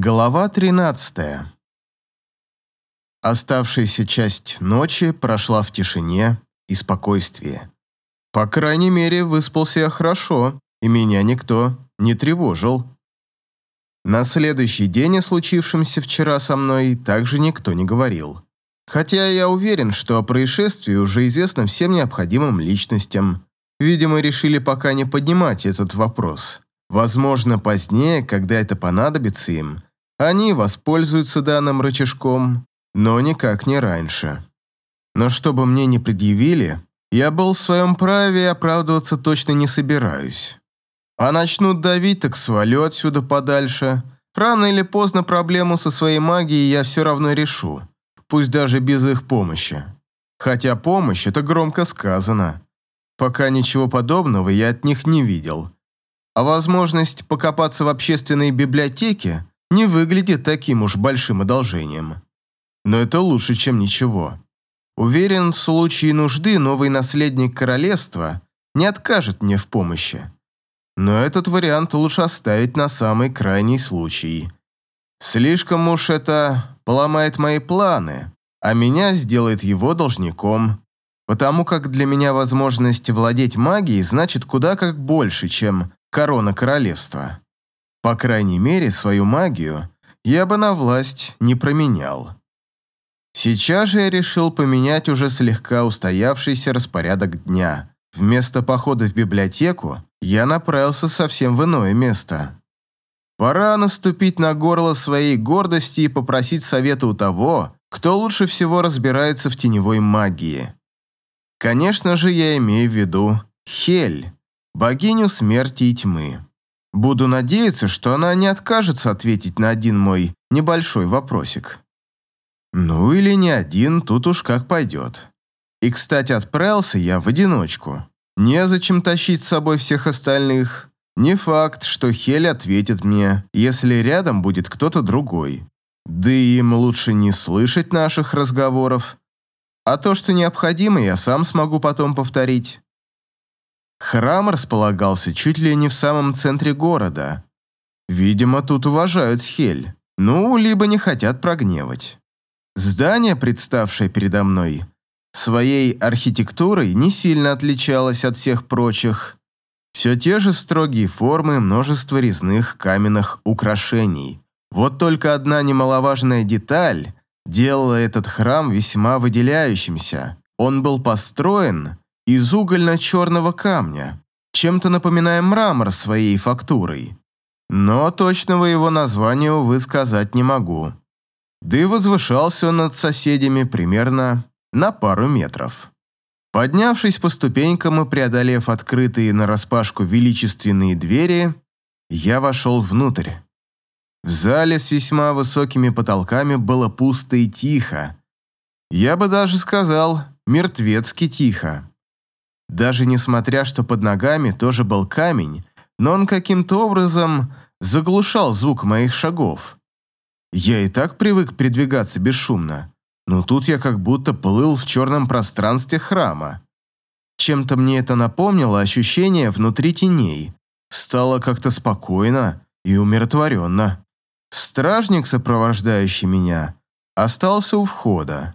Глава 13. Оставшаяся часть ночи прошла в тишине и спокойствии. По крайней мере, выспался я хорошо, и меня никто не тревожил. На следующий день о случившемся вчера со мной также никто не говорил. Хотя я уверен, что о происшествии уже известно всем необходимым личностям. Видимо, решили пока не поднимать этот вопрос. Возможно, позднее, когда это понадобится им, они воспользуются данным рычажком, но никак не раньше. Но чтобы мне не предъявили, я был в своем праве и оправдываться точно не собираюсь. А начнут давить, так свалю отсюда подальше. Рано или поздно проблему со своей магией я все равно решу, пусть даже без их помощи. Хотя помощь – это громко сказано. Пока ничего подобного я от них не видел. А возможность покопаться в общественной библиотеке не выглядит таким уж большим одолжением. Но это лучше, чем ничего. Уверен, в случае нужды новый наследник королевства не откажет мне в помощи. Но этот вариант лучше оставить на самый крайний случай. Слишком уж это поломает мои планы, а меня сделает его должником, потому как для меня возможность владеть магией значит куда как больше, чем корона королевства. По крайней мере, свою магию я бы на власть не променял. Сейчас же я решил поменять уже слегка устоявшийся распорядок дня. Вместо похода в библиотеку я направился совсем в иное место. Пора наступить на горло своей гордости и попросить совета у того, кто лучше всего разбирается в теневой магии. Конечно же, я имею в виду Хель, богиню смерти и тьмы. Буду надеяться, что она не откажется ответить на один мой небольшой вопросик. Ну или не один, тут уж как пойдет. И, кстати, отправился я в одиночку. Незачем тащить с собой всех остальных. Не факт, что Хель ответит мне, если рядом будет кто-то другой. Да и им лучше не слышать наших разговоров. А то, что необходимо, я сам смогу потом повторить. Храм располагался чуть ли не в самом центре города. Видимо, тут уважают Хель. Ну, либо не хотят прогневать. Здание, представшее передо мной, своей архитектурой не сильно отличалось от всех прочих. Все те же строгие формы, множество резных каменных украшений. Вот только одна немаловажная деталь делала этот храм весьма выделяющимся. Он был построен из угольно-черного камня, чем-то напоминая мрамор своей фактурой. Но точного его названия, увы, сказать не могу. Да и возвышался он над соседями примерно на пару метров. Поднявшись по ступенькам и преодолев открытые нараспашку величественные двери, я вошел внутрь. В зале с весьма высокими потолками было пусто и тихо. Я бы даже сказал, мертвецки тихо. Даже несмотря, что под ногами тоже был камень, но он каким-то образом заглушал звук моих шагов. Я и так привык передвигаться бесшумно, но тут я как будто плыл в черном пространстве храма. Чем-то мне это напомнило ощущение внутри теней. Стало как-то спокойно и умиротворенно. Стражник, сопровождающий меня, остался у входа.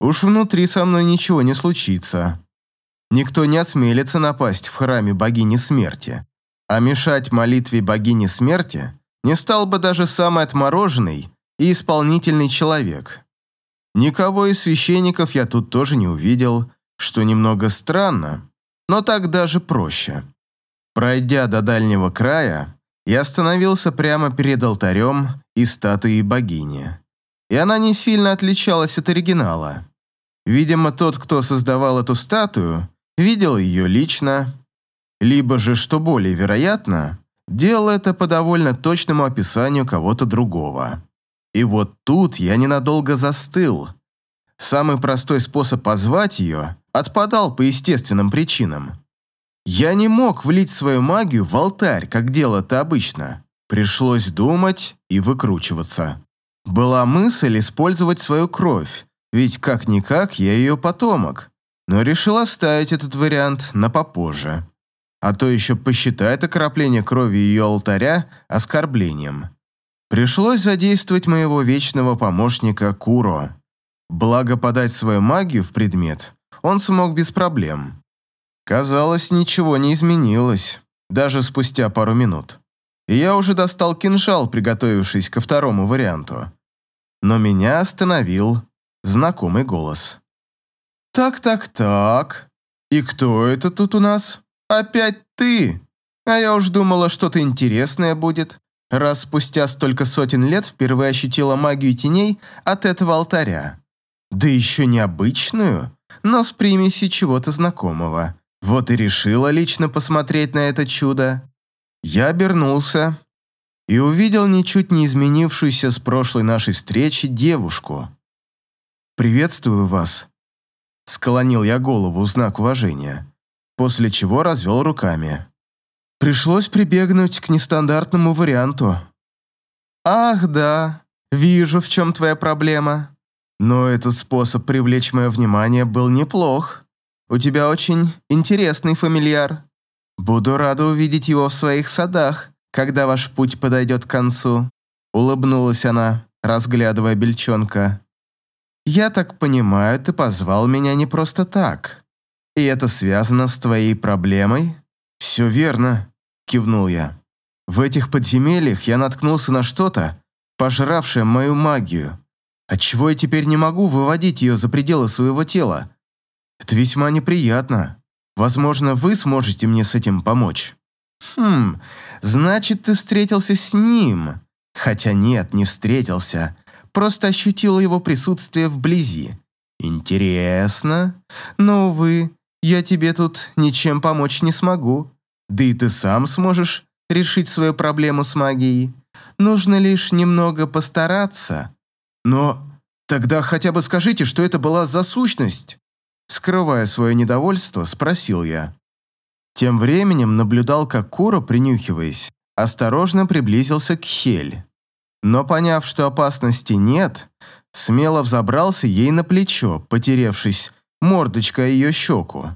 Уж внутри со мной ничего не случится. Никто не осмелится напасть в храме богини смерти. А мешать молитве богини смерти не стал бы даже самый отмороженный и исполнительный человек. Никого из священников я тут тоже не увидел, что немного странно, но так даже проще. Пройдя до дальнего края, я остановился прямо перед алтарем и статуей богини. И она не сильно отличалась от оригинала. Видимо, тот, кто создавал эту статую, видел ее лично, либо же, что более вероятно, делал это по довольно точному описанию кого-то другого. И вот тут я ненадолго застыл. Самый простой способ позвать ее отпадал по естественным причинам. Я не мог влить свою магию в алтарь, как дело это обычно. Пришлось думать и выкручиваться. Была мысль использовать свою кровь, ведь как-никак я ее потомок но решил оставить этот вариант на попозже. А то еще посчитает окропление крови ее алтаря оскорблением. Пришлось задействовать моего вечного помощника Куро. Благо подать свою магию в предмет он смог без проблем. Казалось, ничего не изменилось, даже спустя пару минут. И я уже достал кинжал, приготовившись ко второму варианту. Но меня остановил знакомый голос. «Так-так-так, и кто это тут у нас? Опять ты? А я уж думала, что-то интересное будет, раз спустя столько сотен лет впервые ощутила магию теней от этого алтаря. Да еще необычную, но с примесью чего-то знакомого. Вот и решила лично посмотреть на это чудо. Я обернулся и увидел ничуть не изменившуюся с прошлой нашей встречи девушку. «Приветствую вас», — склонил я голову в знак уважения, после чего развел руками. Пришлось прибегнуть к нестандартному варианту. «Ах, да, вижу, в чем твоя проблема. Но этот способ привлечь мое внимание был неплох. У тебя очень интересный фамильяр. Буду рада увидеть его в своих садах, когда ваш путь подойдет к концу», — улыбнулась она, разглядывая бельчонка. «Я так понимаю, ты позвал меня не просто так. И это связано с твоей проблемой?» «Все верно», — кивнул я. «В этих подземельях я наткнулся на что-то, пожравшее мою магию. Отчего я теперь не могу выводить ее за пределы своего тела? Это весьма неприятно. Возможно, вы сможете мне с этим помочь. Хм, значит, ты встретился с ним. Хотя нет, не встретился. Просто ощутил его присутствие вблизи. Интересно. Но, увы, я тебе тут ничем помочь не смогу. Да и ты сам сможешь решить свою проблему с магией. Нужно лишь немного постараться. Но тогда хотя бы скажите, что это была за сущность? Скрывая свое недовольство, спросил я. Тем временем наблюдал, как Кура, принюхиваясь, осторожно приблизился к Хель. Но поняв, что опасности нет, смело взобрался ей на плечо, потеревшись мордочкой ее щеку.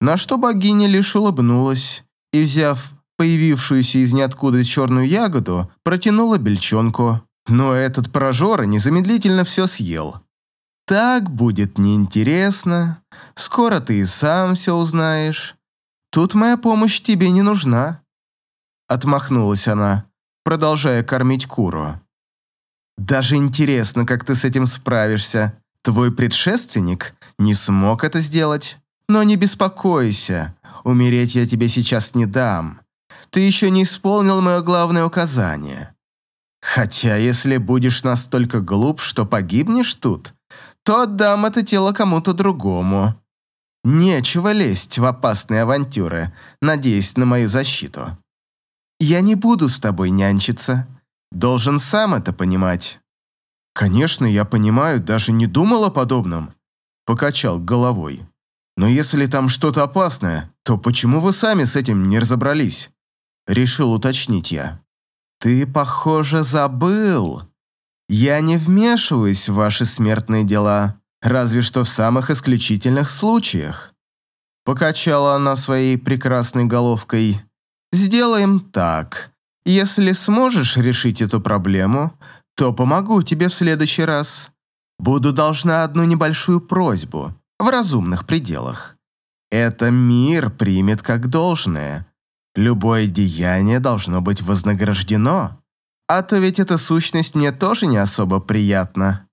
На что богиня лишь улыбнулась и, взяв появившуюся из ниоткуда черную ягоду, протянула бельчонку. Но этот прожора незамедлительно все съел. Так будет неинтересно. Скоро ты и сам все узнаешь. Тут моя помощь тебе не нужна. Отмахнулась она, продолжая кормить куру. Даже интересно, как ты с этим справишься. Твой предшественник не смог это сделать. Но не беспокойся, умереть я тебе сейчас не дам. Ты еще не исполнил мое главное указание. Хотя, если будешь настолько глуп, что погибнешь тут, то отдам это тело кому-то другому. Нечего лезть в опасные авантюры, надеясь на мою защиту. Я не буду с тобой нянчиться. Должен сам это понимать. Конечно, я понимаю, даже не думал о подобном. Покачал головой. Но если там что-то опасное, то почему вы сами с этим не разобрались? Решил уточнить я. «Ты, похоже, забыл. Я не вмешиваюсь в ваши смертные дела, разве что в самых исключительных случаях». Покачала она своей прекрасной головкой. «Сделаем так. Если сможешь решить эту проблему, то помогу тебе в следующий раз. Буду должна одну небольшую просьбу, в разумных пределах. Это мир примет как должное, Любое деяние должно быть вознаграждено. А то ведь эта сущность мне тоже не особо приятна.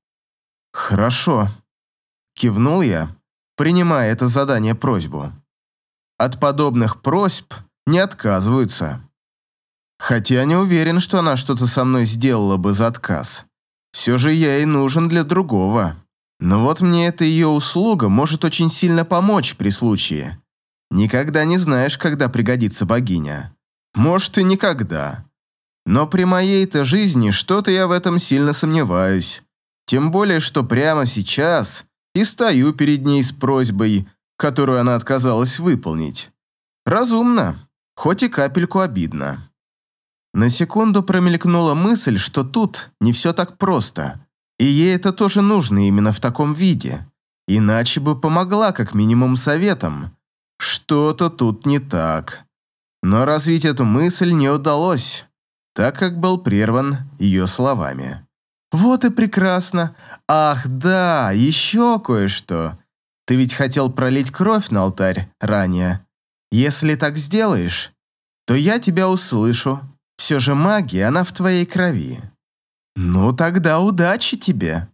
Хорошо. Кивнул я, принимая это задание просьбу. От подобных просьб не отказываются. Хотя не уверен, что она что-то со мной сделала бы за отказ. Все же я ей нужен для другого. Но вот мне эта ее услуга может очень сильно помочь при случае. Никогда не знаешь, когда пригодится богиня. Может, и никогда. Но при моей-то жизни что-то я в этом сильно сомневаюсь. Тем более, что прямо сейчас и стою перед ней с просьбой, которую она отказалась выполнить. Разумно, хоть и капельку обидно. На секунду промелькнула мысль, что тут не все так просто, и ей это тоже нужно именно в таком виде. Иначе бы помогла как минимум советом, что-то тут не так. Но развить эту мысль не удалось. так как был прерван ее словами. «Вот и прекрасно. Ах, да, еще кое-что. Ты ведь хотел пролить кровь на алтарь ранее. Если так сделаешь, то я тебя услышу. Все же магия, она в твоей крови. Ну тогда удачи тебе».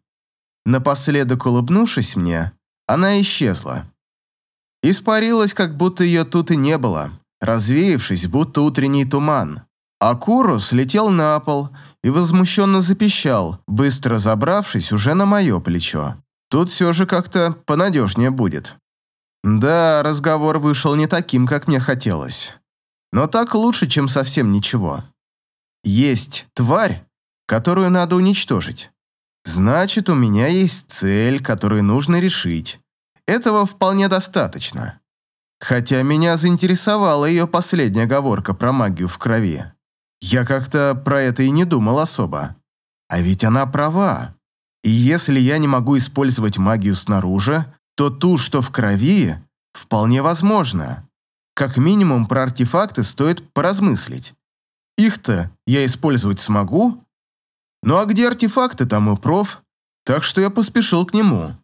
Напоследок улыбнувшись мне, она исчезла. Испарилась, как будто ее тут и не было, развеявшись, будто утренний туман. Акуру слетел на пол и возмущенно запищал, быстро забравшись уже на мое плечо. Тут все же как-то понадежнее будет. Да, разговор вышел не таким, как мне хотелось. Но так лучше, чем совсем ничего. Есть тварь, которую надо уничтожить. Значит, у меня есть цель, которую нужно решить. Этого вполне достаточно. Хотя меня заинтересовала ее последняя оговорка про магию в крови. Я как-то про это и не думал особо. А ведь она права. И если я не могу использовать магию снаружи, то ту, что в крови, вполне возможно. Как минимум про артефакты стоит поразмыслить. Их-то я использовать смогу? Ну а где артефакты, там и проф. Так что я поспешил к нему.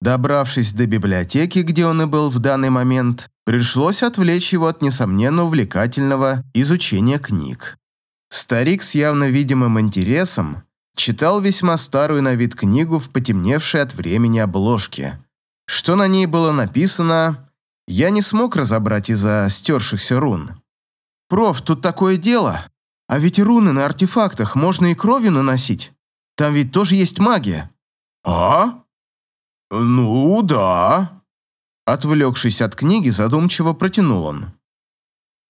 Добравшись до библиотеки, где он и был в данный момент, пришлось отвлечь его от несомненно увлекательного изучения книг. Старик с явно видимым интересом читал весьма старую на вид книгу в потемневшей от времени обложке. Что на ней было написано, я не смог разобрать из-за стершихся рун. «Проф, тут такое дело. А ведь руны на артефактах можно и кровью наносить. Там ведь тоже есть магия». «А?» «Ну, да». Отвлекшись от книги, задумчиво протянул он.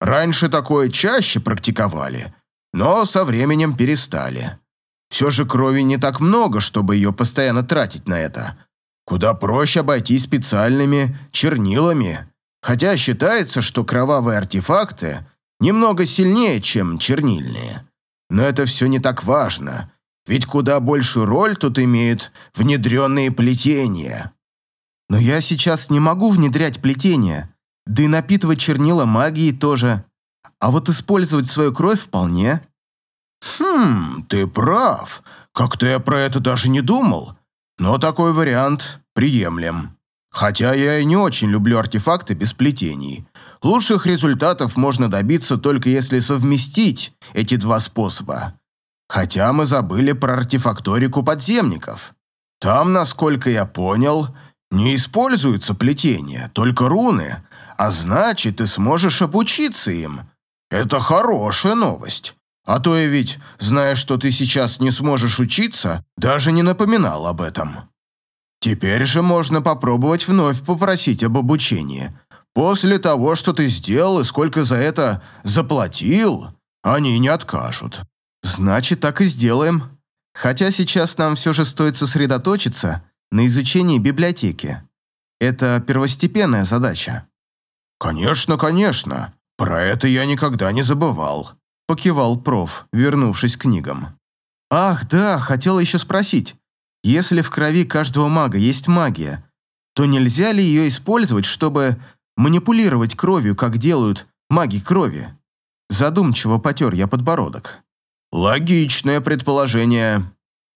«Раньше такое чаще практиковали, но со временем перестали. Все же крови не так много, чтобы ее постоянно тратить на это. Куда проще обойтись специальными чернилами. Хотя считается, что кровавые артефакты немного сильнее, чем чернильные. Но это все не так важно, ведь куда большую роль тут имеют внедренные плетения. Но я сейчас не могу внедрять плетения, да и напитывать чернила магией тоже. А вот использовать свою кровь вполне. Хм, ты прав. Как-то я про это даже не думал. Но такой вариант приемлем. Хотя я и не очень люблю артефакты без плетений. Лучших результатов можно добиться только если совместить эти два способа. Хотя мы забыли про артефакторику подземников. Там, насколько я понял, не используются плетения, только руны, а значит, ты сможешь обучиться им. Это хорошая новость. А то я ведь, зная, что ты сейчас не сможешь учиться, даже не напоминал об этом. Теперь же можно попробовать вновь попросить об обучении. После того, что ты сделал и сколько за это заплатил, они не откажут. Значит, так и сделаем. Хотя сейчас нам все же стоит сосредоточиться на изучении библиотеки. Это первостепенная задача. Конечно, конечно. Про это я никогда не забывал. Покивал проф, вернувшись к книгам. Ах, да, хотел еще спросить. Если в крови каждого мага есть магия, то нельзя ли ее использовать, чтобы манипулировать кровью, как делают маги крови? Задумчиво потер я подбородок. Логичное предположение.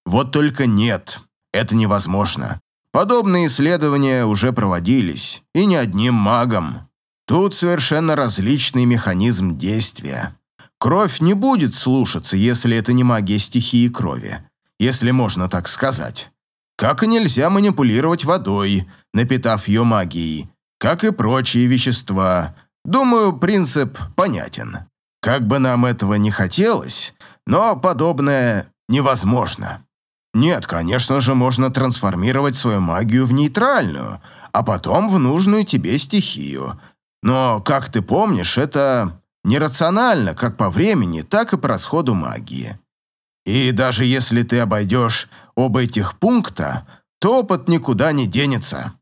Вот только нет, это невозможно. Подобные исследования уже проводились, и не одним магом. Тут совершенно различный механизм действия. Кровь не будет слушаться, если это не магия стихии крови, если можно так сказать. Как и нельзя манипулировать водой, напитав ее магией, как и прочие вещества. Думаю, принцип понятен. Как бы нам этого не хотелось, но подобное невозможно. Нет, конечно же, можно трансформировать свою магию в нейтральную, а потом в нужную тебе стихию. Но, как ты помнишь, это нерационально как по времени, так и по расходу магии. И даже если ты обойдешь оба этих пункта, то опыт никуда не денется.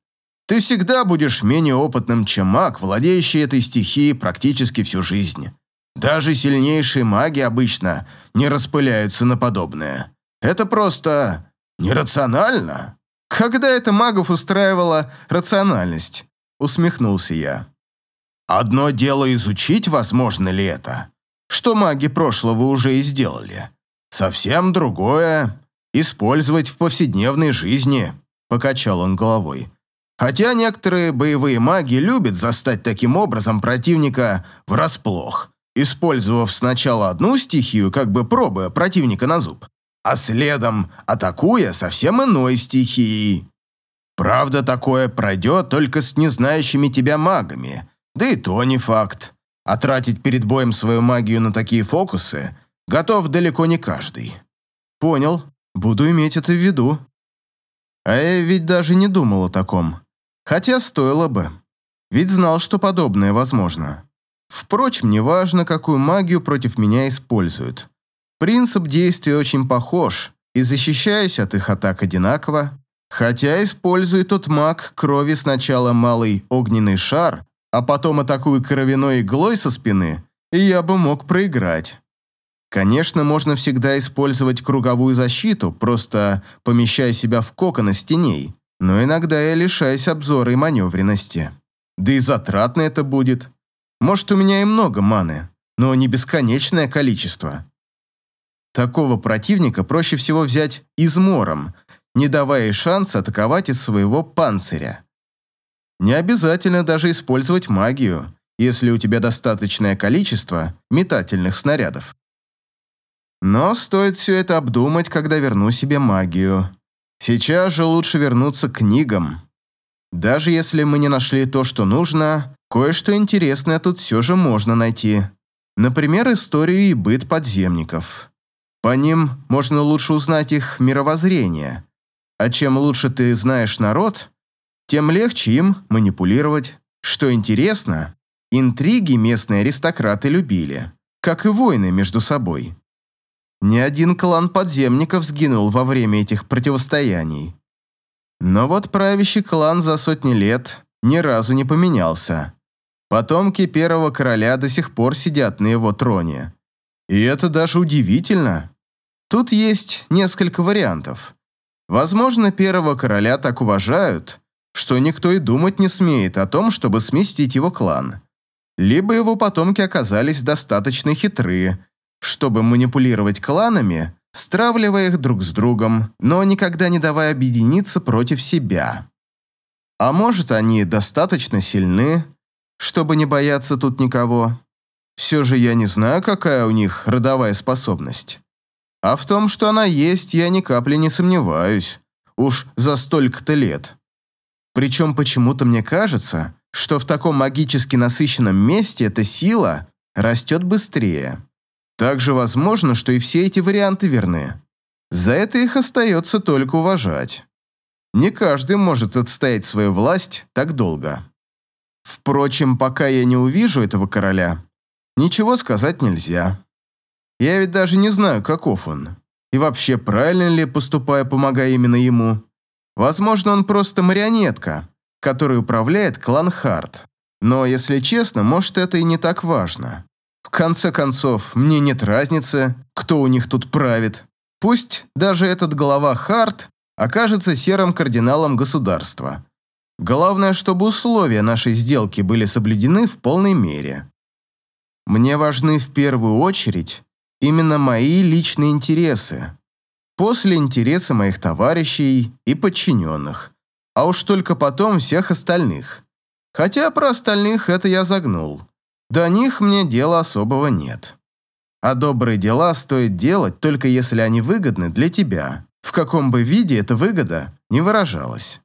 Ты всегда будешь менее опытным, чем маг, владеющий этой стихией практически всю жизнь. Даже сильнейшие маги обычно не распыляются на подобное. Это просто нерационально. Когда это магов устраивала рациональность? Усмехнулся я. Одно дело изучить, возможно ли это. что маги прошлого уже и сделали. Совсем другое – использовать в повседневной жизни, покачал он головой. Хотя некоторые боевые маги любят застать таким образом противника врасплох, использовав сначала одну стихию, как бы пробуя противника на зуб, а следом атакуя совсем иной стихией. Правда, такое пройдет только с незнающими тебя магами, да и то не факт. А тратить перед боем свою магию на такие фокусы готов далеко не каждый. Понял, буду иметь это в виду. А я ведь даже не думал о таком. Хотя стоило бы. Ведь знал, что подобное возможно. Впрочем, неважно, какую магию против меня используют. Принцип действия очень похож, и защищаюсь от их атак одинаково, хотя использует тот маг крови сначала малый огненный шар, а потом атакую кровяной иглой со спины, и я бы мог проиграть. Конечно, можно всегда использовать круговую защиту, просто помещая себя в кокон из теней, но иногда я лишаюсь обзора и маневренности. Да и затратно это будет. Может, у меня и много маны, но не бесконечное количество. Такого противника проще всего взять измором, не давая шанса атаковать из своего панциря. Не обязательно даже использовать магию, если у тебя достаточное количество метательных снарядов. Но стоит все это обдумать, когда верну себе магию. Сейчас же лучше вернуться к книгам. Даже если мы не нашли то, что нужно, кое-что интересное тут все же можно найти. Например, историю и быт подземников. По ним можно лучше узнать их мировоззрение. А чем лучше ты знаешь народ, тем легче им манипулировать. Что интересно, интриги местные аристократы любили, как и войны между собой. Ни один клан подземников сгинул во время этих противостояний. Но вот правящий клан за сотни лет ни разу не поменялся. Потомки первого короля до сих пор сидят на его троне. И это даже удивительно. Тут есть несколько вариантов. Возможно, первого короля так уважают, что никто и думать не смеет о том, чтобы сместить его клан. Либо его потомки оказались достаточно хитрые, чтобы манипулировать кланами, стравливая их друг с другом, но никогда не давая объединиться против себя. А может, они достаточно сильны, чтобы не бояться тут никого. Все же я не знаю, какая у них родовая способность. А в том, что она есть, я ни капли не сомневаюсь. Уж за столько-то лет. Причем почему-то мне кажется, что в таком магически насыщенном месте эта сила растет быстрее. Также возможно, что и все эти варианты верны. За это их остается только уважать. Не каждый может отстоять свою власть так долго. Впрочем, пока я не увижу этого короля, ничего сказать нельзя. Я ведь даже не знаю, каков он. И вообще, правильно ли поступаю, помогая именно ему. Возможно, он просто марионетка, которой управляет клан Харт. Но, если честно, может, это и не так важно. В конце концов, мне нет разницы, кто у них тут правит. Пусть даже этот глава Харт окажется серым кардиналом государства. Главное, чтобы условия нашей сделки были соблюдены в полной мере. Мне важны в первую очередь именно мои личные интересы после интереса моих товарищей и подчиненных, а уж только потом всех остальных. Хотя про остальных это я загнул. До них мне дела особого нет. А добрые дела стоит делать, только если они выгодны для тебя, в каком бы виде эта выгода не выражалась.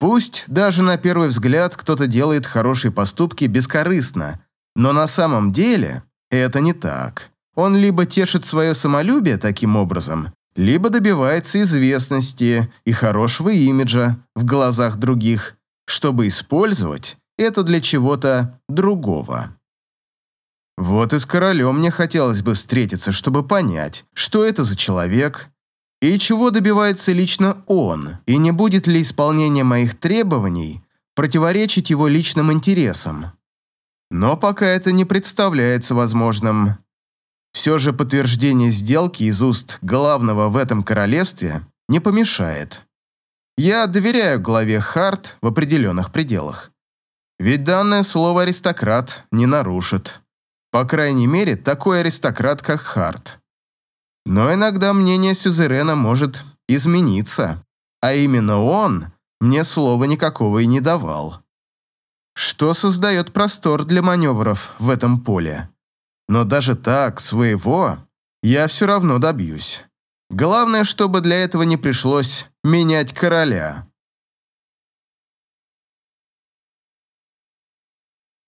Пусть даже на первый взгляд кто-то делает хорошие поступки бескорыстно, но на самом деле это не так. Он либо тешит свое самолюбие таким образом, либо добивается известности и хорошего имиджа в глазах других, чтобы использовать это для чего-то другого. Вот и с королем мне хотелось бы встретиться, чтобы понять, что это за человек и чего добивается лично он, и не будет ли исполнение моих требований противоречить его личным интересам. Но пока это не представляется возможным. Все же подтверждение сделки из уст главного в этом королевстве не помешает. Я доверяю главе Харт в определенных пределах. Ведь данное слово аристократ не нарушит. По крайней мере, такой аристократ, как Харт. Но иногда мнение Сюзерена может измениться, а именно он мне слова никакого и не давал. Что создает простор для маневров в этом поле. Но даже так, своего, я все равно добьюсь. Главное, чтобы для этого не пришлось менять короля.